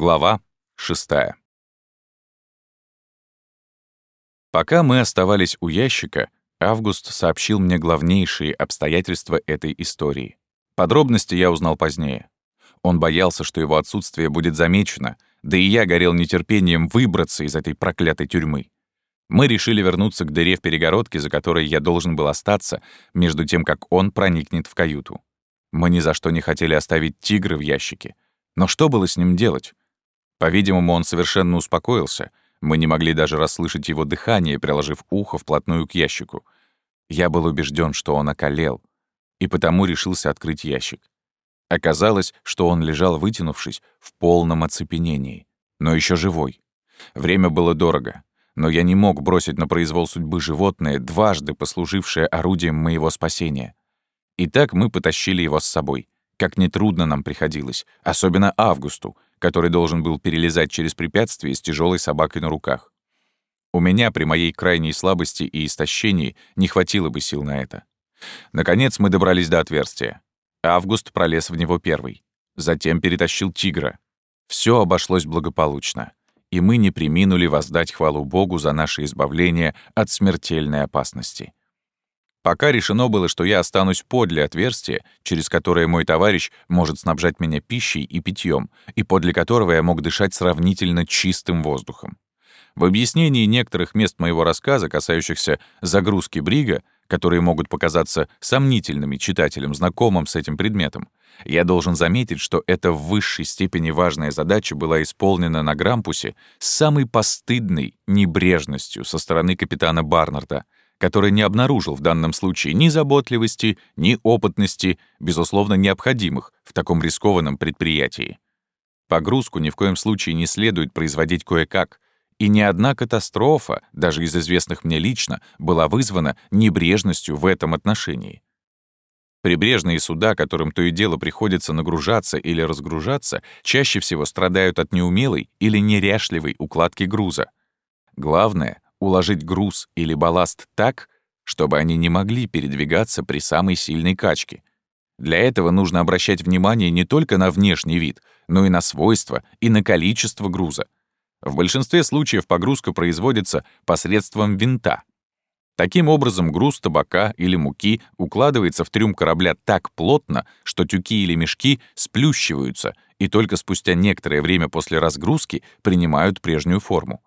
Глава 6. Пока мы оставались у ящика, Август сообщил мне главнейшие обстоятельства этой истории. Подробности я узнал позднее. Он боялся, что его отсутствие будет замечено, да и я горел нетерпением выбраться из этой проклятой тюрьмы. Мы решили вернуться к дыре в перегородке, за которой я должен был остаться, между тем, как он проникнет в каюту. Мы ни за что не хотели оставить тигра в ящике. Но что было с ним делать? По-видимому, он совершенно успокоился. Мы не могли даже расслышать его дыхание, приложив ухо вплотную к ящику. Я был убежден, что он околел, и потому решился открыть ящик. Оказалось, что он лежал, вытянувшись, в полном оцепенении, но еще живой. Время было дорого, но я не мог бросить на произвол судьбы животное, дважды послужившее орудием моего спасения. И так мы потащили его с собой. Как нетрудно нам приходилось, особенно Августу, который должен был перелезать через препятствие с тяжелой собакой на руках. У меня при моей крайней слабости и истощении не хватило бы сил на это. Наконец мы добрались до отверстия. Август пролез в него первый. Затем перетащил тигра. Все обошлось благополучно. И мы не приминули воздать хвалу Богу за наше избавление от смертельной опасности. Пока решено было, что я останусь подле отверстия, через которое мой товарищ может снабжать меня пищей и питьем, и подле которого я мог дышать сравнительно чистым воздухом. В объяснении некоторых мест моего рассказа, касающихся загрузки брига, которые могут показаться сомнительными читателям, знакомым с этим предметом, я должен заметить, что эта в высшей степени важная задача была исполнена на Грампусе с самой постыдной небрежностью со стороны капитана Барнарда — который не обнаружил в данном случае ни заботливости, ни опытности, безусловно, необходимых в таком рискованном предприятии. Погрузку ни в коем случае не следует производить кое-как, и ни одна катастрофа, даже из известных мне лично, была вызвана небрежностью в этом отношении. Прибрежные суда, которым то и дело приходится нагружаться или разгружаться, чаще всего страдают от неумелой или неряшливой укладки груза. Главное уложить груз или балласт так, чтобы они не могли передвигаться при самой сильной качке. Для этого нужно обращать внимание не только на внешний вид, но и на свойства и на количество груза. В большинстве случаев погрузка производится посредством винта. Таким образом, груз табака или муки укладывается в трюм корабля так плотно, что тюки или мешки сплющиваются и только спустя некоторое время после разгрузки принимают прежнюю форму.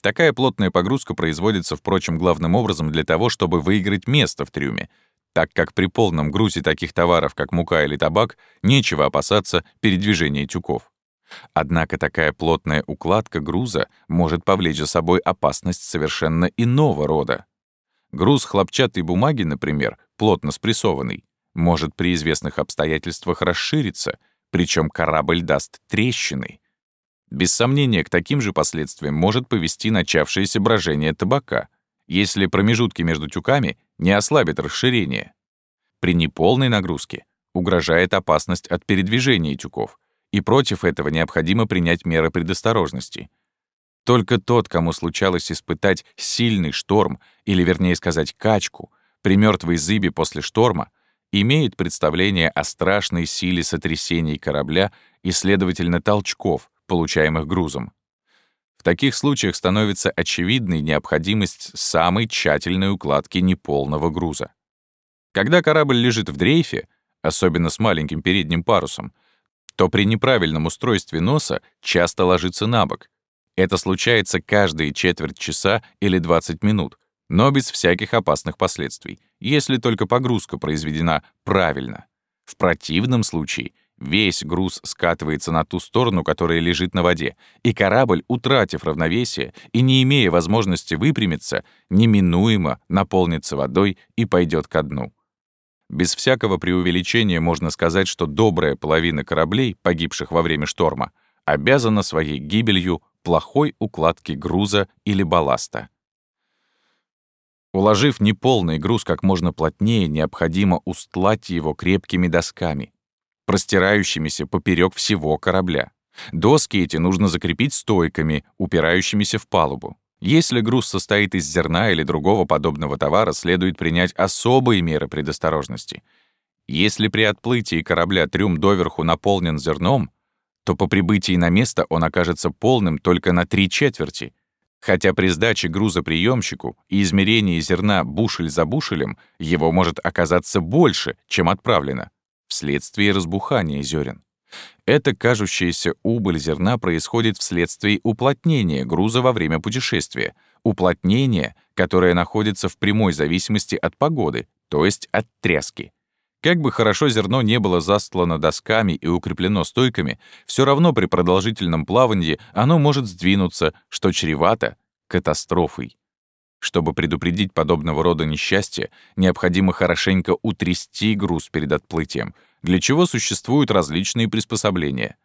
Такая плотная погрузка производится, впрочем, главным образом для того, чтобы выиграть место в трюме, так как при полном грузе таких товаров, как мука или табак, нечего опасаться передвижения тюков. Однако такая плотная укладка груза может повлечь за собой опасность совершенно иного рода. Груз хлопчатой бумаги, например, плотно спрессованный, может при известных обстоятельствах расшириться, причем корабль даст трещины, без сомнения, к таким же последствиям может повести начавшееся брожение табака, если промежутки между тюками не ослабят расширение. При неполной нагрузке угрожает опасность от передвижения тюков, и против этого необходимо принять меры предосторожности. Только тот, кому случалось испытать сильный шторм, или, вернее сказать, качку, при мертвой зыбе после шторма, имеет представление о страшной силе сотрясений корабля и, следовательно, толчков, получаемых грузом. В таких случаях становится очевидной необходимость самой тщательной укладки неполного груза. Когда корабль лежит в дрейфе, особенно с маленьким передним парусом, то при неправильном устройстве носа часто ложится на бок. Это случается каждые четверть часа или 20 минут, но без всяких опасных последствий, если только погрузка произведена правильно. В противном случае Весь груз скатывается на ту сторону, которая лежит на воде, и корабль, утратив равновесие и не имея возможности выпрямиться, неминуемо наполнится водой и пойдет ко дну. Без всякого преувеличения можно сказать, что добрая половина кораблей, погибших во время шторма, обязана своей гибелью плохой укладке груза или балласта. Уложив неполный груз как можно плотнее, необходимо устлать его крепкими досками, простирающимися поперек всего корабля. Доски эти нужно закрепить стойками, упирающимися в палубу. Если груз состоит из зерна или другого подобного товара, следует принять особые меры предосторожности. Если при отплытии корабля трюм доверху наполнен зерном, то по прибытии на место он окажется полным только на три четверти, хотя при сдаче груза приемщику и измерении зерна бушель за бушелем его может оказаться больше, чем отправлено, вследствие разбухания зерен. Эта кажущаяся убыль зерна происходит вследствие уплотнения груза во время путешествия, уплотнения, которое находится в прямой зависимости от погоды, то есть от тряски. Как бы хорошо зерно не было застлано досками и укреплено стойками, все равно при продолжительном плавании оно может сдвинуться, что чревато катастрофой. Чтобы предупредить подобного рода несчастья, необходимо хорошенько утрясти груз перед отплытием, для чего существуют различные приспособления.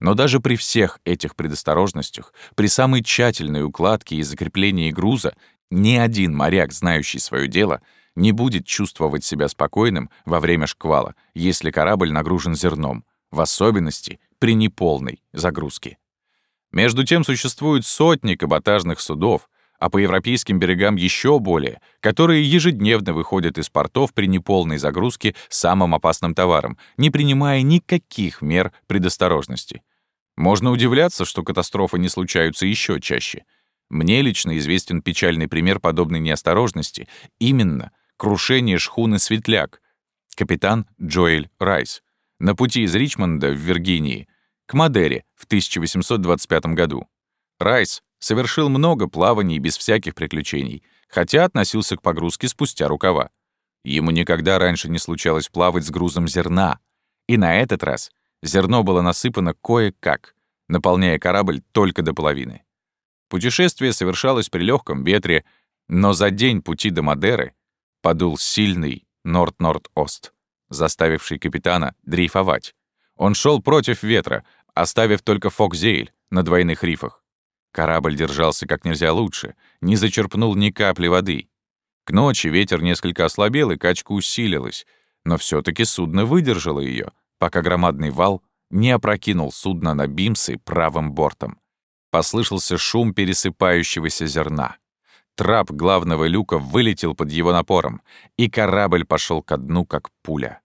Но даже при всех этих предосторожностях, при самой тщательной укладке и закреплении груза, ни один моряк, знающий свое дело, не будет чувствовать себя спокойным во время шквала, если корабль нагружен зерном, в особенности при неполной загрузке. Между тем существуют сотни каботажных судов, а по европейским берегам еще более, которые ежедневно выходят из портов при неполной загрузке самым опасным товаром, не принимая никаких мер предосторожности. Можно удивляться, что катастрофы не случаются еще чаще. Мне лично известен печальный пример подобной неосторожности, именно крушение шхуны «Светляк», капитан Джоэль Райс, на пути из Ричмонда в Виргинии к Мадере в 1825 году. Райс совершил много плаваний без всяких приключений, хотя относился к погрузке спустя рукава. Ему никогда раньше не случалось плавать с грузом зерна, и на этот раз зерно было насыпано кое-как, наполняя корабль только до половины. Путешествие совершалось при легком ветре, но за день пути до Мадеры подул сильный норд-норд-ост, заставивший капитана дрейфовать. Он шел против ветра, оставив только Фокзейль на двойных рифах. Корабль держался как нельзя лучше, не зачерпнул ни капли воды. К ночи ветер несколько ослабел, и качка усилилась, но все таки судно выдержало ее, пока громадный вал не опрокинул судно на бимсы правым бортом. Послышался шум пересыпающегося зерна. Трап главного люка вылетел под его напором, и корабль пошел ко дну, как пуля.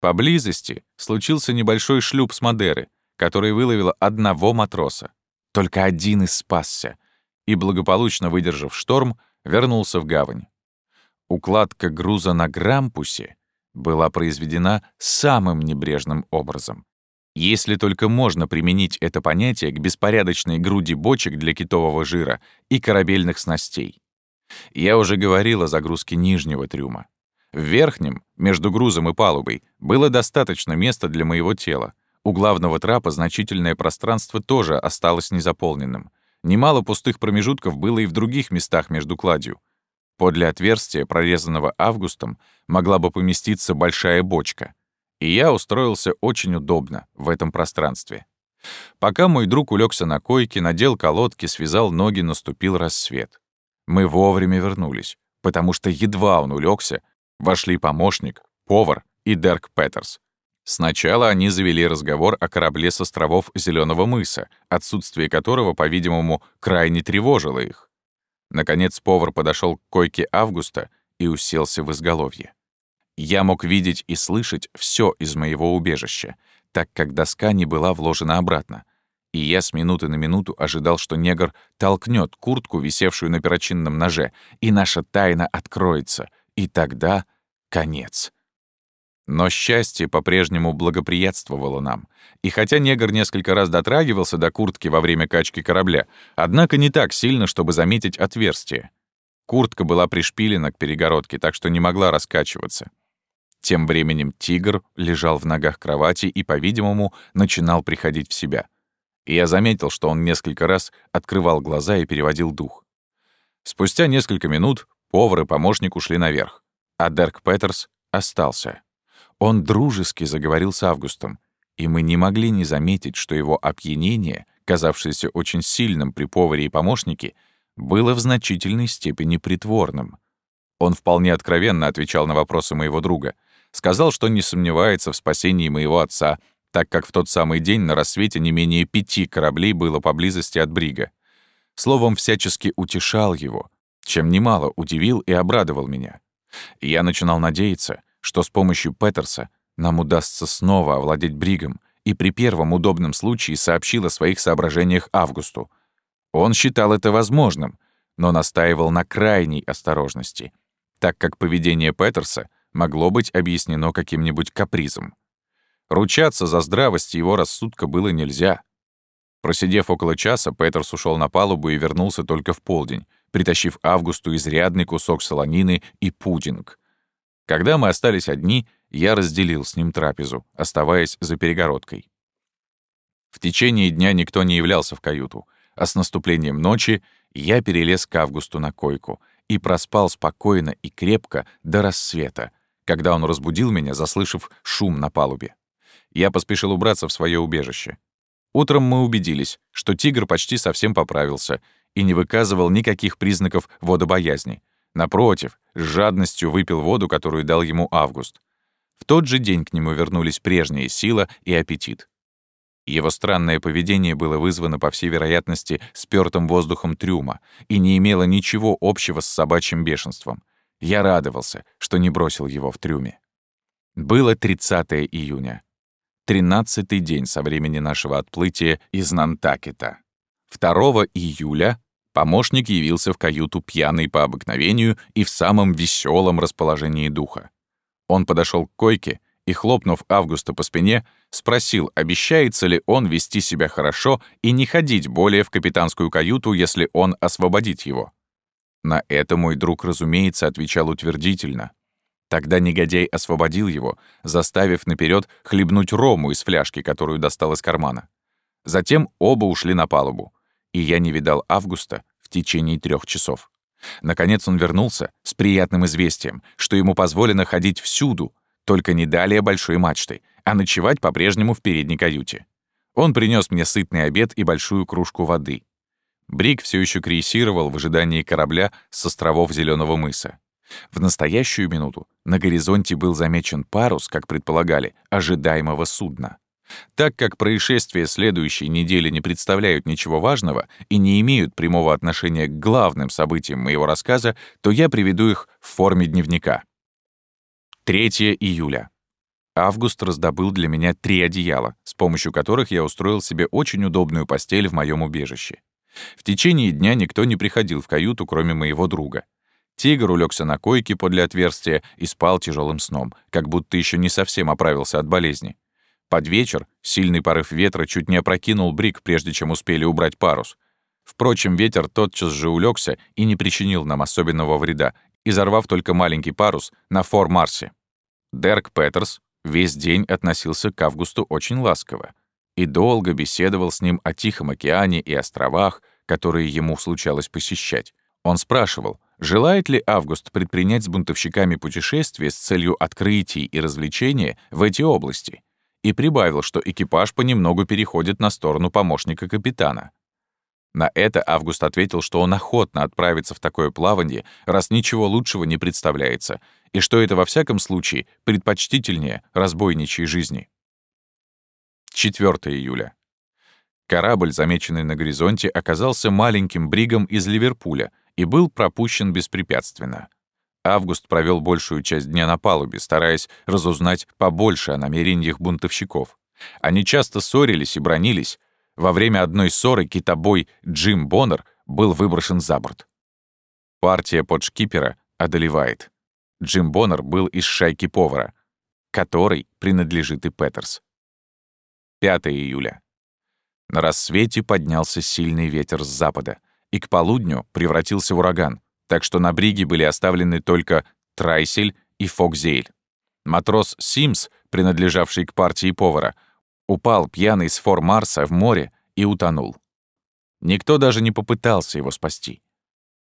Поблизости случился небольшой шлюп с Мадеры, который выловил одного матроса. Только один из спасся и, благополучно выдержав шторм, вернулся в гавань. Укладка груза на Грампусе была произведена самым небрежным образом. Если только можно применить это понятие к беспорядочной груди бочек для китового жира и корабельных снастей. Я уже говорил о загрузке нижнего трюма. В верхнем, между грузом и палубой, было достаточно места для моего тела, у главного трапа значительное пространство тоже осталось незаполненным. Немало пустых промежутков было и в других местах между кладью. Подле отверстия, прорезанного августом, могла бы поместиться большая бочка. И я устроился очень удобно в этом пространстве. Пока мой друг улегся на койке, надел колодки, связал ноги, наступил рассвет. Мы вовремя вернулись, потому что едва он улегся, вошли помощник, повар и Дерк Петерс. Сначала они завели разговор о корабле с островов Зеленого мыса, отсутствие которого, по-видимому, крайне тревожило их. Наконец повар подошел к койке Августа и уселся в изголовье. Я мог видеть и слышать все из моего убежища, так как доска не была вложена обратно. И я с минуты на минуту ожидал, что негр толкнет куртку, висевшую на перочинном ноже, и наша тайна откроется, и тогда конец. Но счастье по-прежнему благоприятствовало нам. И хотя негр несколько раз дотрагивался до куртки во время качки корабля, однако не так сильно, чтобы заметить отверстие. Куртка была пришпилена к перегородке, так что не могла раскачиваться. Тем временем тигр лежал в ногах кровати и, по-видимому, начинал приходить в себя. И я заметил, что он несколько раз открывал глаза и переводил дух. Спустя несколько минут повар и помощник ушли наверх, а Дерк Петерс остался. Он дружески заговорил с Августом, и мы не могли не заметить, что его опьянение, казавшееся очень сильным при поваре и помощнике, было в значительной степени притворным. Он вполне откровенно отвечал на вопросы моего друга, сказал, что не сомневается в спасении моего отца, так как в тот самый день на рассвете не менее пяти кораблей было поблизости от Брига. Словом, всячески утешал его, чем немало удивил и обрадовал меня. я начинал надеяться, что с помощью Петерса нам удастся снова овладеть Бригом и при первом удобном случае сообщил о своих соображениях Августу. Он считал это возможным, но настаивал на крайней осторожности, так как поведение Петерса могло быть объяснено каким-нибудь капризом. Ручаться за здравость его рассудка было нельзя. Просидев около часа, Петерс ушел на палубу и вернулся только в полдень, притащив Августу изрядный кусок солонины и пудинг. Когда мы остались одни, я разделил с ним трапезу, оставаясь за перегородкой. В течение дня никто не являлся в каюту, а с наступлением ночи я перелез к Августу на койку и проспал спокойно и крепко до рассвета, когда он разбудил меня, заслышав шум на палубе. Я поспешил убраться в свое убежище. Утром мы убедились, что тигр почти совсем поправился и не выказывал никаких признаков водобоязни. Напротив, с жадностью выпил воду, которую дал ему Август. В тот же день к нему вернулись прежняя сила и аппетит. Его странное поведение было вызвано, по всей вероятности, спёртым воздухом трюма и не имело ничего общего с собачьим бешенством. Я радовался, что не бросил его в трюме. Было 30 июня. Тринадцатый день со времени нашего отплытия из Нантакета. 2 июля помощник явился в каюту пьяный по обыкновению и в самом веселом расположении духа. Он подошел к койке и, хлопнув Августа по спине, спросил, обещается ли он вести себя хорошо и не ходить более в капитанскую каюту, если он освободит его. На это мой друг, разумеется, отвечал утвердительно — Тогда негодяй освободил его, заставив наперед хлебнуть рому из фляжки, которую достал из кармана. Затем оба ушли на палубу, и я не видал Августа в течение трех часов. Наконец он вернулся с приятным известием, что ему позволено ходить всюду, только не далее большой мачты, а ночевать по-прежнему в передней каюте. Он принес мне сытный обед и большую кружку воды. Брик все еще крейсировал в ожидании корабля с островов Зеленого мыса. В настоящую минуту на горизонте был замечен парус, как предполагали, ожидаемого судна. Так как происшествия следующей недели не представляют ничего важного и не имеют прямого отношения к главным событиям моего рассказа, то я приведу их в форме дневника. 3 июля. Август раздобыл для меня три одеяла, с помощью которых я устроил себе очень удобную постель в моем убежище. В течение дня никто не приходил в каюту, кроме моего друга. Тигр улегся на койке подле отверстия и спал тяжелым сном, как будто еще не совсем оправился от болезни. Под вечер сильный порыв ветра чуть не опрокинул брик, прежде чем успели убрать парус. Впрочем, ветер тотчас же улегся и не причинил нам особенного вреда, изорвав только маленький парус на Фор Марсе. Дерк Петерс весь день относился к Августу очень ласково и долго беседовал с ним о Тихом океане и островах, которые ему случалось посещать. Он спрашивал, Желает ли Август предпринять с бунтовщиками путешествие с целью открытий и развлечения в эти области? И прибавил, что экипаж понемногу переходит на сторону помощника капитана. На это Август ответил, что он охотно отправится в такое плавание, раз ничего лучшего не представляется, и что это во всяком случае предпочтительнее разбойничьей жизни. 4 июля. Корабль, замеченный на горизонте, оказался маленьким бригом из Ливерпуля — и был пропущен беспрепятственно. Август провел большую часть дня на палубе, стараясь разузнать побольше о намерениях бунтовщиков. Они часто ссорились и бронились. Во время одной ссоры китобой Джим Боннер был выброшен за борт. Партия под шкипера одолевает. Джим Боннер был из шайки повара, которой принадлежит и Петерс. 5 июля. На рассвете поднялся сильный ветер с запада и к полудню превратился в ураган, так что на бриге были оставлены только Трайсель и Фокзейль. Матрос Симс, принадлежавший к партии повара, упал пьяный с фор Марса в море и утонул. Никто даже не попытался его спасти.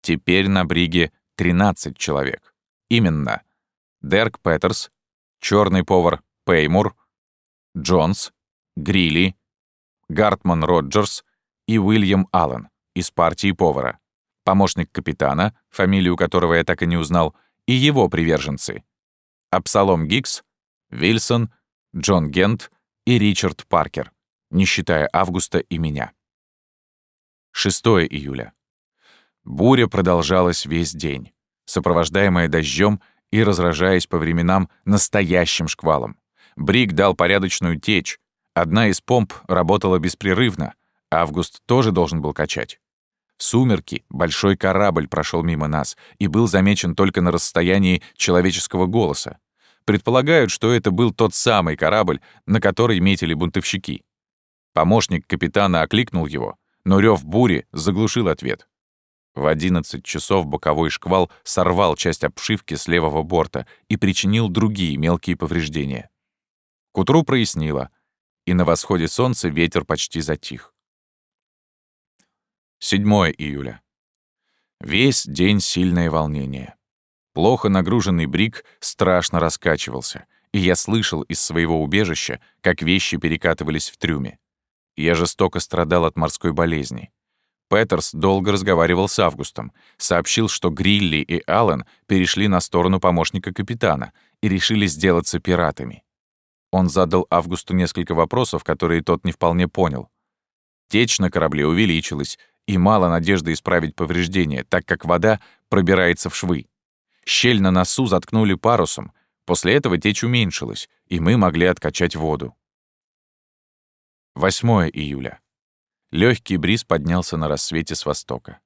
Теперь на бриге 13 человек. Именно Дерк Петерс, черный повар Пеймур, Джонс, Грилли, Гартман Роджерс и Уильям Аллен из партии повара, помощник капитана, фамилию которого я так и не узнал, и его приверженцы. Абсалом Гикс, Вильсон, Джон Гент и Ричард Паркер, не считая Августа и меня. 6 июля. Буря продолжалась весь день, сопровождаемая дождем и разражаясь по временам настоящим шквалом. Брик дал порядочную течь, Одна из помп работала беспрерывно, Август тоже должен был качать. Сумерки большой корабль прошел мимо нас и был замечен только на расстоянии человеческого голоса. Предполагают, что это был тот самый корабль, на который метили бунтовщики. Помощник капитана окликнул его, но рев бури заглушил ответ. В 11 часов боковой шквал сорвал часть обшивки с левого борта и причинил другие мелкие повреждения. К утру прояснило, и на восходе солнца ветер почти затих. 7 июля. Весь день сильное волнение. Плохо нагруженный брик страшно раскачивался, и я слышал из своего убежища, как вещи перекатывались в трюме. Я жестоко страдал от морской болезни. Петерс долго разговаривал с Августом, сообщил, что Грилли и Аллен перешли на сторону помощника капитана и решили сделаться пиратами. Он задал Августу несколько вопросов, которые тот не вполне понял. Течь на корабле увеличилась, и мало надежды исправить повреждения, так как вода пробирается в швы. Щель на носу заткнули парусом, после этого течь уменьшилась, и мы могли откачать воду. 8 июля. Легкий бриз поднялся на рассвете с востока.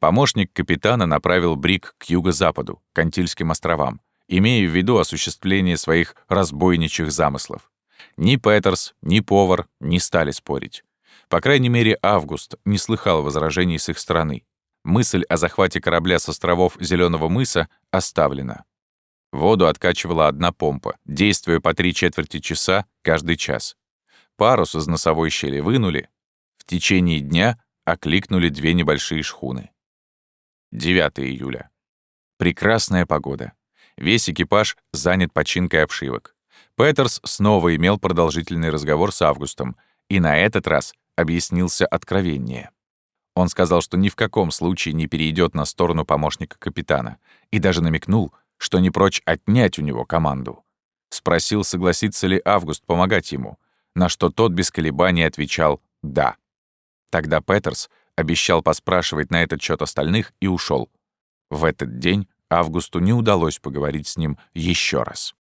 Помощник капитана направил брик к юго-западу, к Антильским островам, имея в виду осуществление своих разбойничьих замыслов. Ни Петерс, ни повар не стали спорить. По крайней мере, Август не слыхал возражений с их стороны. Мысль о захвате корабля с островов Зеленого мыса оставлена. Воду откачивала одна помпа, действуя по три четверти часа каждый час. Парус из носовой щели вынули, в течение дня окликнули две небольшие шхуны. 9 июля. Прекрасная погода. Весь экипаж занят починкой обшивок. Петерс снова имел продолжительный разговор с Августом, и на этот раз объяснился откровеннее. Он сказал, что ни в каком случае не перейдет на сторону помощника капитана, и даже намекнул, что не прочь отнять у него команду. Спросил, согласится ли Август помогать ему, на что тот без колебаний отвечал «да». Тогда Петерс обещал поспрашивать на этот счет остальных и ушел. В этот день Августу не удалось поговорить с ним еще раз.